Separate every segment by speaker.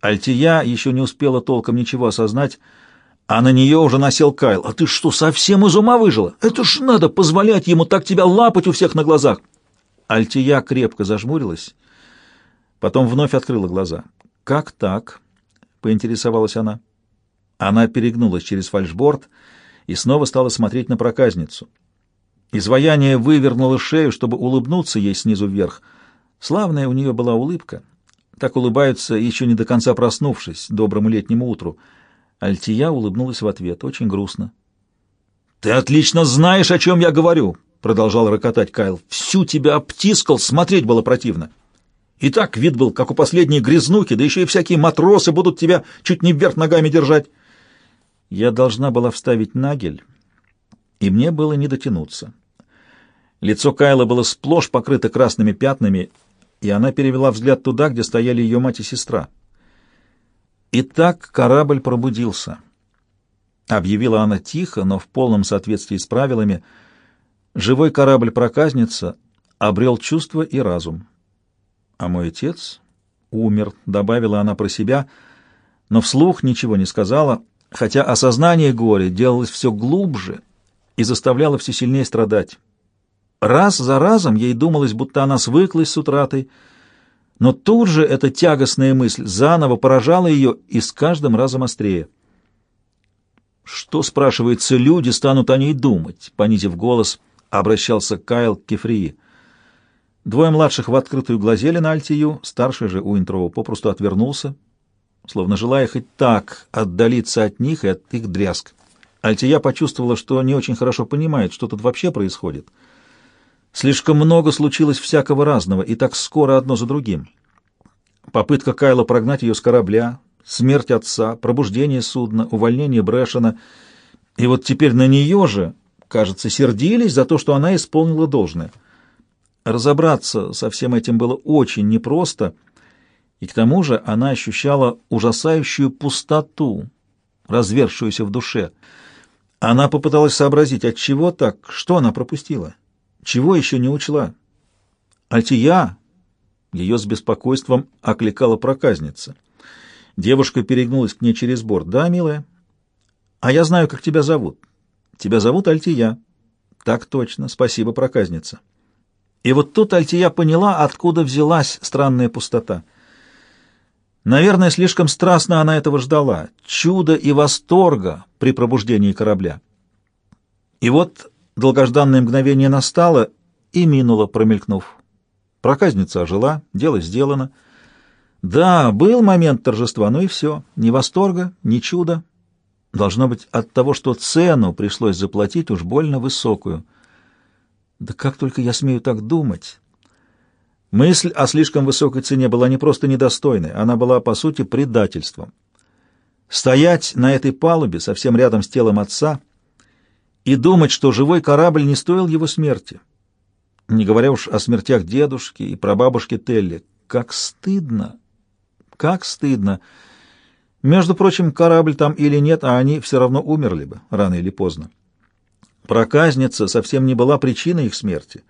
Speaker 1: Альтия еще не успела толком ничего осознать, а на нее уже насел Кайл. «А ты что, совсем из ума выжила? Это ж надо позволять ему так тебя лапать у всех на глазах!» Альтия крепко зажмурилась, потом вновь открыла глаза. «Как так?» — поинтересовалась она. Она перегнулась через фальшборд и снова стала смотреть на проказницу. Изваяние вывернуло шею, чтобы улыбнуться ей снизу вверх. Славная у нее была улыбка. Так улыбаются, еще не до конца проснувшись, доброму летнему утру — Альтия улыбнулась в ответ, очень грустно. «Ты отлично знаешь, о чем я говорю!» — продолжал рокотать Кайл. «Всю тебя обтискал, смотреть было противно. И так вид был, как у последней грязнуки, да еще и всякие матросы будут тебя чуть не вверх ногами держать». Я должна была вставить нагель, и мне было не дотянуться. Лицо Кайла было сплошь покрыто красными пятнами, и она перевела взгляд туда, где стояли ее мать и сестра. И так корабль пробудился. Объявила она тихо, но в полном соответствии с правилами. Живой корабль-проказница обрел чувство и разум. А мой отец умер, добавила она про себя, но вслух ничего не сказала, хотя осознание горя делалось все глубже и заставляло все сильнее страдать. Раз за разом ей думалось, будто она свыклась с утратой, но тут же эта тягостная мысль заново поражала ее и с каждым разом острее. «Что, спрашивается, люди станут о ней думать?» — понизив голос, обращался Кайл к Кефрии. Двое младших в открытую глазели на Альтию, старший же Уинтроу попросту отвернулся, словно желая хоть так отдалиться от них и от их дрязг. Альтия почувствовала, что не очень хорошо понимает, что тут вообще происходит — Слишком много случилось всякого разного, и так скоро одно за другим. Попытка Кайла прогнать ее с корабля, смерть отца, пробуждение судна, увольнение Брэшена. И вот теперь на нее же, кажется, сердились за то, что она исполнила должное. Разобраться со всем этим было очень непросто, и к тому же она ощущала ужасающую пустоту, развершуюся в душе. Она попыталась сообразить, от чего так, что она пропустила. Чего еще не учла? Альтия! Ее с беспокойством окликала проказница. Девушка перегнулась к ней через борт. «Да, милая?» «А я знаю, как тебя зовут. Тебя зовут Альтия». «Так точно. Спасибо, проказница». И вот тут Альтия поняла, откуда взялась странная пустота. Наверное, слишком страстно она этого ждала. Чудо и восторга при пробуждении корабля. И вот Долгожданное мгновение настало и минуло, промелькнув. Проказница ожила, дело сделано. Да, был момент торжества, но и все. Ни восторга, ни чуда. Должно быть от того, что цену пришлось заплатить уж больно высокую. Да как только я смею так думать? Мысль о слишком высокой цене была не просто недостойной, она была, по сути, предательством. Стоять на этой палубе, совсем рядом с телом отца, и думать, что живой корабль не стоил его смерти. Не говоря уж о смертях дедушки и прабабушки Телли. Как стыдно! Как стыдно! Между прочим, корабль там или нет, а они все равно умерли бы, рано или поздно. Проказница совсем не была причиной их смерти,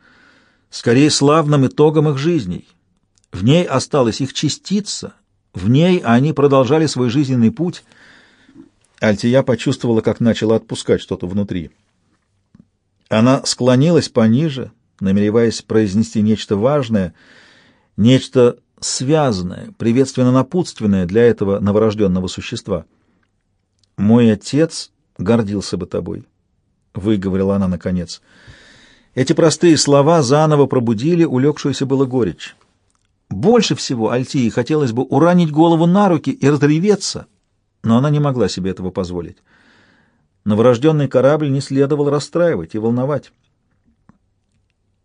Speaker 1: скорее славным итогом их жизней. В ней осталась их частица, в ней они продолжали свой жизненный путь. Альтия почувствовала, как начала отпускать что-то внутри. Она склонилась пониже, намереваясь произнести нечто важное, нечто связанное, приветственно-напутственное для этого новорожденного существа. «Мой отец гордился бы тобой», — выговорила она наконец. Эти простые слова заново пробудили улегшуюся было горечь. Больше всего Альтии хотелось бы уронить голову на руки и разреветься, но она не могла себе этого позволить. Новорожденный корабль не следовало расстраивать и волновать.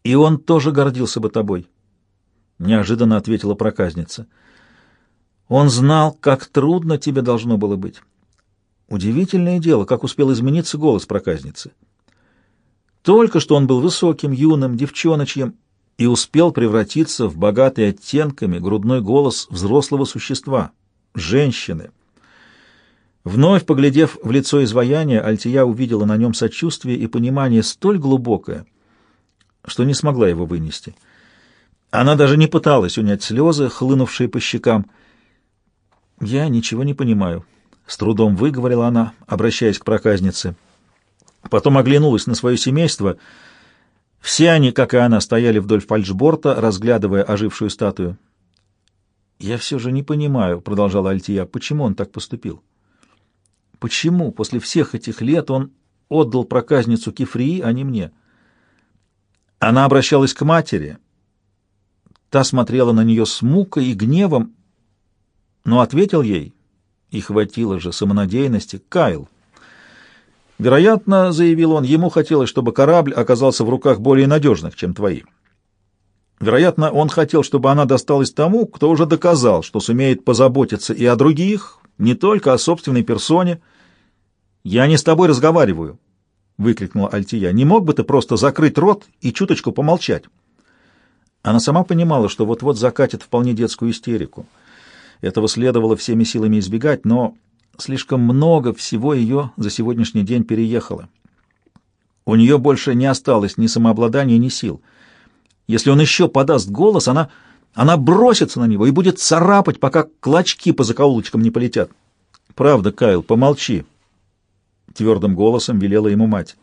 Speaker 1: «И он тоже гордился бы тобой», — неожиданно ответила проказница. «Он знал, как трудно тебе должно было быть». Удивительное дело, как успел измениться голос проказницы. Только что он был высоким, юным, девчоночьим и успел превратиться в богатый оттенками грудной голос взрослого существа, женщины — Вновь поглядев в лицо изваяния, Альтия увидела на нем сочувствие и понимание столь глубокое, что не смогла его вынести. Она даже не пыталась унять слезы, хлынувшие по щекам. «Я ничего не понимаю», — с трудом выговорила она, обращаясь к проказнице. Потом оглянулась на свое семейство. Все они, как и она, стояли вдоль фальшборта, разглядывая ожившую статую. «Я все же не понимаю», — продолжала Альтия, — «почему он так поступил? Почему после всех этих лет он отдал проказницу Кефрии, а не мне?» Она обращалась к матери. Та смотрела на нее с мукой и гневом, но ответил ей, и хватило же самонадеянности, Кайл. Вероятно, заявил он, ему хотелось, чтобы корабль оказался в руках более надежных, чем твои. Вероятно, он хотел, чтобы она досталась тому, кто уже доказал, что сумеет позаботиться и о других, не только о собственной персоне. «Я не с тобой разговариваю», — выкрикнула Альтия. «Не мог бы ты просто закрыть рот и чуточку помолчать?» Она сама понимала, что вот-вот закатит вполне детскую истерику — этого следовало всеми силами избегать, но слишком много всего ее за сегодняшний день переехало. У нее больше не осталось ни самообладания, ни сил. Если он еще подаст голос, она, она бросится на него и будет царапать, пока клочки по закоулочкам не полетят. «Правда, Кайл, помолчи», — твердым голосом велела ему мать.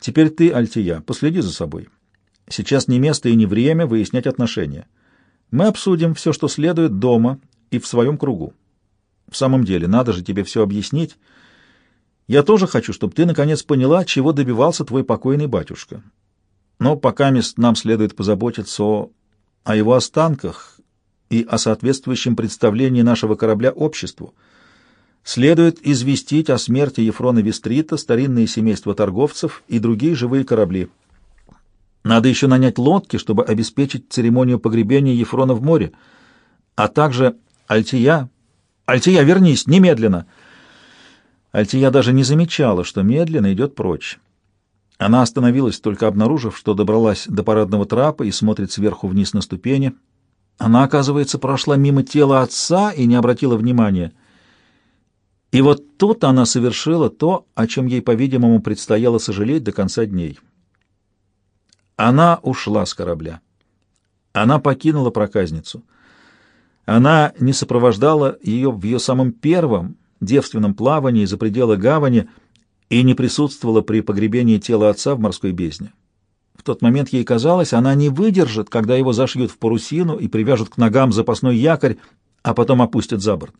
Speaker 1: «Теперь ты, Альтия, последи за собой. Сейчас не место и не время выяснять отношения». Мы обсудим все, что следует дома и в своем кругу. В самом деле, надо же тебе все объяснить. Я тоже хочу, чтобы ты наконец поняла, чего добивался твой покойный батюшка. Но пока нам следует позаботиться о, о его останках и о соответствующем представлении нашего корабля обществу. Следует известить о смерти Ефрона Вестрита, старинные семейства торговцев и другие живые корабли. Надо еще нанять лодки, чтобы обеспечить церемонию погребения Ефрона в море, а также Альтия. Альтия, вернись, немедленно!» Альтия даже не замечала, что медленно идет прочь. Она остановилась, только обнаружив, что добралась до парадного трапа и смотрит сверху вниз на ступени. Она, оказывается, прошла мимо тела отца и не обратила внимания. И вот тут она совершила то, о чем ей, по-видимому, предстояло сожалеть до конца дней. Она ушла с корабля. Она покинула проказницу. Она не сопровождала ее в ее самом первом девственном плавании за пределы гавани и не присутствовала при погребении тела отца в морской бездне. В тот момент ей казалось, она не выдержит, когда его зашьют в парусину и привяжут к ногам запасной якорь, а потом опустят за борт.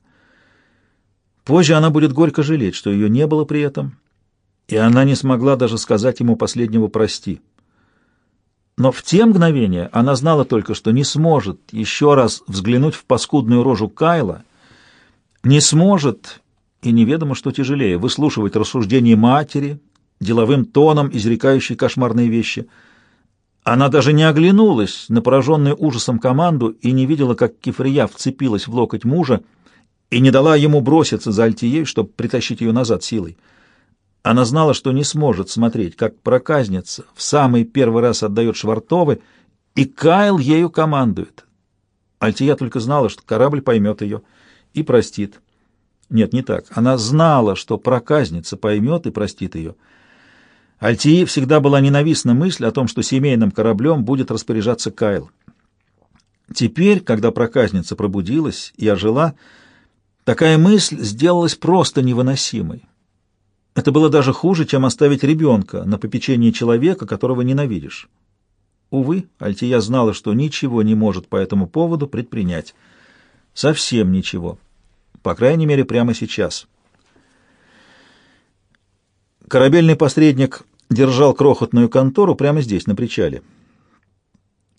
Speaker 1: Позже она будет горько жалеть, что ее не было при этом, и она не смогла даже сказать ему последнего «прости». Но в те мгновения она знала только, что не сможет еще раз взглянуть в паскудную рожу Кайла, не сможет, и неведомо, что тяжелее, выслушивать рассуждения матери, деловым тоном изрекающей кошмарные вещи. Она даже не оглянулась на пораженную ужасом команду и не видела, как Кефрия вцепилась в локоть мужа и не дала ему броситься за Альтией, чтобы притащить ее назад силой. Она знала, что не сможет смотреть, как проказница в самый первый раз отдает Швартовы, и Кайл ею командует. Альтия только знала, что корабль поймет ее и простит. Нет, не так. Она знала, что проказница поймет и простит ее. Альтии всегда была ненавистна мысль о том, что семейным кораблем будет распоряжаться Кайл. Теперь, когда проказница пробудилась и ожила, такая мысль сделалась просто невыносимой. Это было даже хуже, чем оставить ребенка на попечении человека, которого ненавидишь. Увы, Альтия знала, что ничего не может по этому поводу предпринять. Совсем ничего. По крайней мере, прямо сейчас. Корабельный посредник держал крохотную контору прямо здесь, на причале.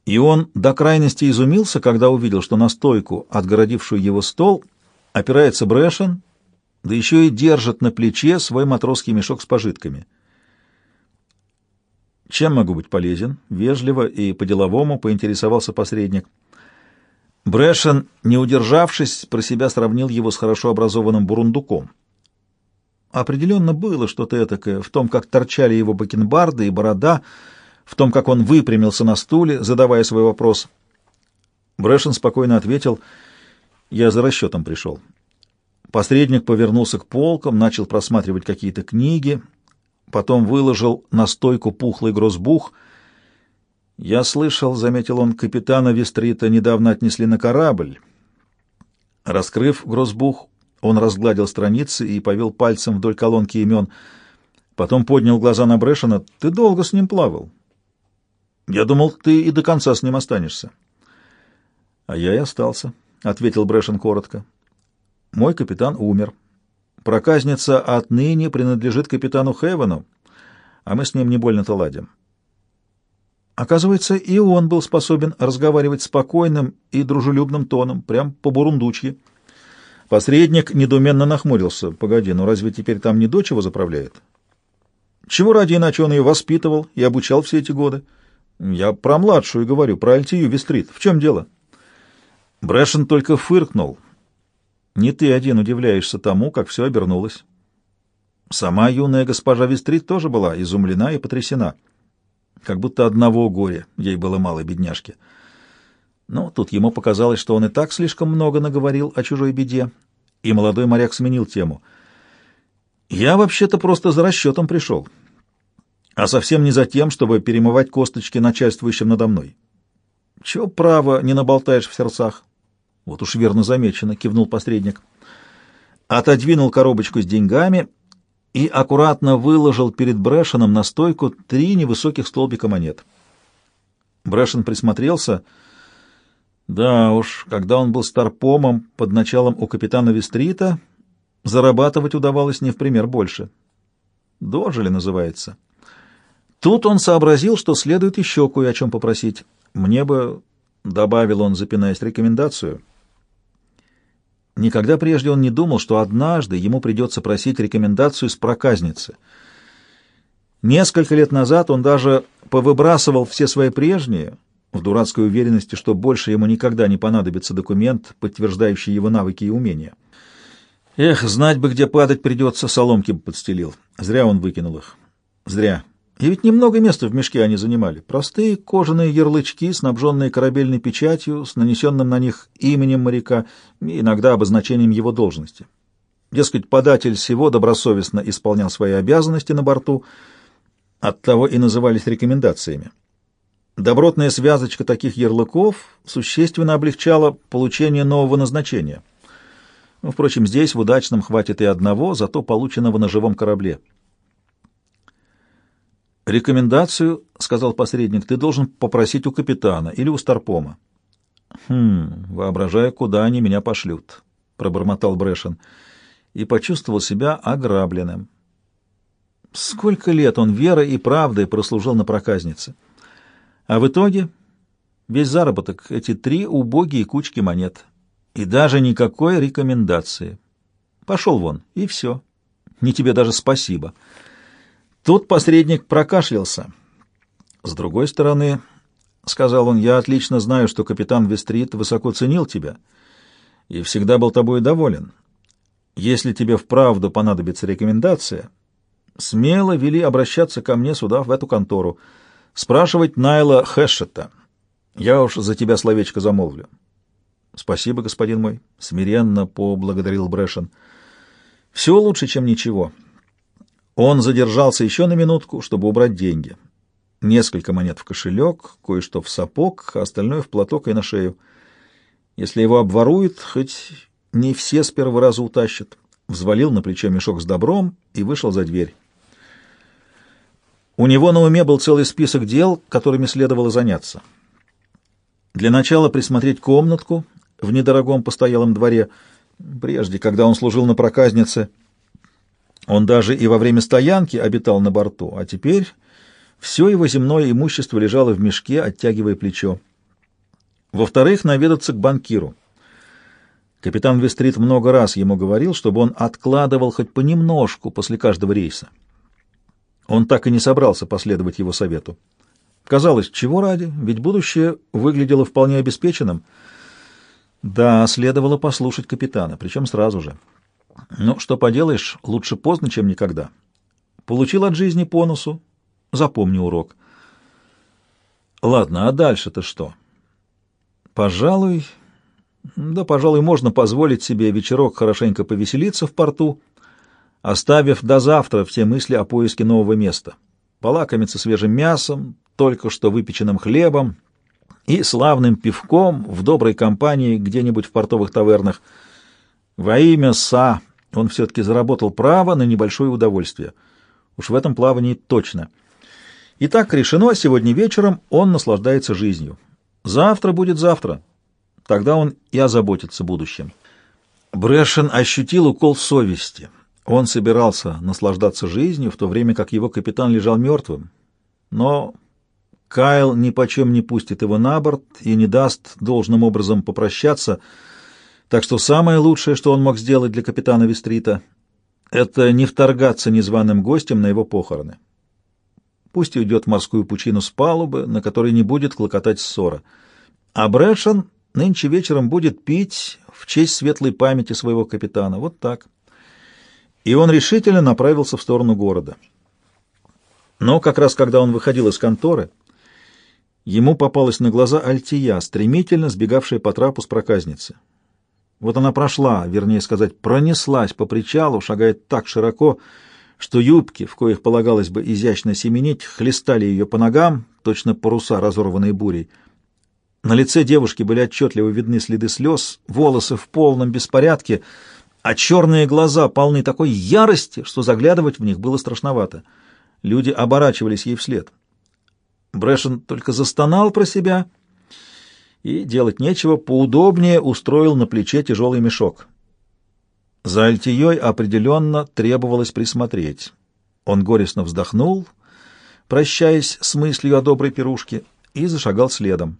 Speaker 1: И он до крайности изумился, когда увидел, что на стойку, отгородившую его стол, опирается Брэшен да еще и держит на плече свой матросский мешок с пожитками. «Чем могу быть полезен?» — вежливо и по-деловому поинтересовался посредник. Брэшен, не удержавшись, про себя сравнил его с хорошо образованным бурундуком. Определенно было что-то этакое в том, как торчали его бакенбарды и борода, в том, как он выпрямился на стуле, задавая свой вопрос. Брэшен спокойно ответил, «Я за расчетом пришел. Посредник повернулся к полкам, начал просматривать какие-то книги, потом выложил на стойку пухлый грозбух. «Я слышал», — заметил он, — «капитана Вестрита недавно отнесли на корабль. Раскрыв грозбух, он разгладил страницы и повел пальцем вдоль колонки имен. Потом поднял глаза на Брэшена. «Ты долго с ним плавал. Я думал, ты и до конца с ним останешься». «А я и остался», — ответил Брэшен коротко. «Мой капитан умер. Проказница отныне принадлежит капитану Хевену, а мы с ним не больно-то ладим». Оказывается, и он был способен разговаривать спокойным и дружелюбным тоном, прям по-бурундучьи. Посредник недуменно нахмурился. «Погоди, ну разве теперь там не дочь его заправляет?» «Чего ради иначе он ее воспитывал и обучал все эти годы?» «Я про младшую говорю, про Альтию Вестрит. В чем дело?» Брэшен только фыркнул. «Не ты один удивляешься тому, как все обернулось». Сама юная госпожа Вестрит тоже была изумлена и потрясена. Как будто одного горя ей было мало, бедняжки. Но тут ему показалось, что он и так слишком много наговорил о чужой беде, и молодой моряк сменил тему. «Я вообще-то просто за расчетом пришел, а совсем не за тем, чтобы перемывать косточки начальствующим надо мной. Чего право не наболтаешь в сердцах?» «Вот уж верно замечено», — кивнул посредник. Отодвинул коробочку с деньгами и аккуратно выложил перед Брэшеном на стойку три невысоких столбика монет. Брэшен присмотрелся — да уж, когда он был старпомом под началом у капитана Вестрита, зарабатывать удавалось не в пример больше. Дожили, называется. Тут он сообразил, что следует еще кое о чем попросить. Мне бы, — добавил он, запинаясь, — рекомендацию. Никогда прежде он не думал, что однажды ему придется просить рекомендацию с проказницы. Несколько лет назад он даже повыбрасывал все свои прежние, в дурацкой уверенности, что больше ему никогда не понадобится документ, подтверждающий его навыки и умения. Эх, знать бы, где падать придется, соломки бы подстелил. Зря он выкинул их. Зря. И ведь немного места в мешке они занимали. Простые кожаные ярлычки, снабженные корабельной печатью, с нанесенным на них именем моряка иногда обозначением его должности. Дескать, податель всего добросовестно исполнял свои обязанности на борту, оттого и назывались рекомендациями. Добротная связочка таких ярлыков существенно облегчала получение нового назначения. Ну, впрочем, здесь в удачном хватит и одного, зато полученного на живом корабле. «Рекомендацию, — сказал посредник, — ты должен попросить у капитана или у старпома». «Хм, воображая, куда они меня пошлют», — пробормотал Брэшен и почувствовал себя ограбленным. Сколько лет он верой и правдой прослужил на проказнице. А в итоге весь заработок — эти три убогие кучки монет. И даже никакой рекомендации. Пошел вон, и все. Не тебе даже спасибо. Тут посредник прокашлялся. С другой стороны, — сказал он, — я отлично знаю, что капитан Вестрит высоко ценил тебя и всегда был тобой доволен. Если тебе вправду понадобится рекомендация, смело вели обращаться ко мне сюда, в эту контору — Спрашивать Найла Хэшета. Я уж за тебя словечко замолвлю. Спасибо, господин мой, смиренно поблагодарил Брэшен. Все лучше, чем ничего. Он задержался еще на минутку, чтобы убрать деньги. Несколько монет в кошелек, кое-что в сапог, а остальное в платок и на шею. Если его обворуют, хоть не все с первого раза утащат. Взвалил на плечо мешок с добром и вышел за дверь. У него на уме был целый список дел, которыми следовало заняться. Для начала присмотреть комнатку в недорогом постоялом дворе. Прежде, когда он служил на проказнице, он даже и во время стоянки обитал на борту, а теперь все его земное имущество лежало в мешке, оттягивая плечо. Во-вторых, наведаться к банкиру. Капитан Вестрит много раз ему говорил, чтобы он откладывал хоть понемножку после каждого рейса. Он так и не собрался последовать его совету. Казалось, чего ради, ведь будущее выглядело вполне обеспеченным. Да, следовало послушать капитана, причем сразу же. Но что поделаешь, лучше поздно, чем никогда. Получил от жизни по носу, запомни урок. Ладно, а дальше-то что? Пожалуй, да, пожалуй, можно позволить себе вечерок хорошенько повеселиться в порту, оставив до завтра все мысли о поиске нового места. Полакомиться свежим мясом, только что выпеченным хлебом и славным пивком в доброй компании где-нибудь в портовых тавернах. Во имя Са он все-таки заработал право на небольшое удовольствие. Уж в этом плавании точно. Итак, решено, сегодня вечером он наслаждается жизнью. Завтра будет завтра. Тогда он и озаботится будущим. Брэшен ощутил укол совести. Он собирался наслаждаться жизнью, в то время как его капитан лежал мертвым. Но Кайл ни почем не пустит его на борт и не даст должным образом попрощаться, так что самое лучшее, что он мог сделать для капитана Вестрита, это не вторгаться незваным гостем на его похороны. Пусть уйдет в морскую пучину с палубы, на которой не будет клокотать ссора. А Брэшен нынче вечером будет пить в честь светлой памяти своего капитана. Вот так. И он решительно направился в сторону города. Но как раз когда он выходил из конторы, ему попалась на глаза Альтия, стремительно сбегавшая по трапу с проказницы. Вот она прошла, вернее сказать, пронеслась по причалу, шагая так широко, что юбки, в коих полагалось бы изящно семенить, хлестали ее по ногам, точно паруса, разорванные бурей. На лице девушки были отчетливо видны следы слез, волосы в полном беспорядке, а черные глаза полны такой ярости, что заглядывать в них было страшновато. Люди оборачивались ей вслед. Брэшен только застонал про себя и, делать нечего, поудобнее устроил на плече тяжелый мешок. За Альтией определенно требовалось присмотреть. Он горестно вздохнул, прощаясь с мыслью о доброй пирушке, и зашагал следом.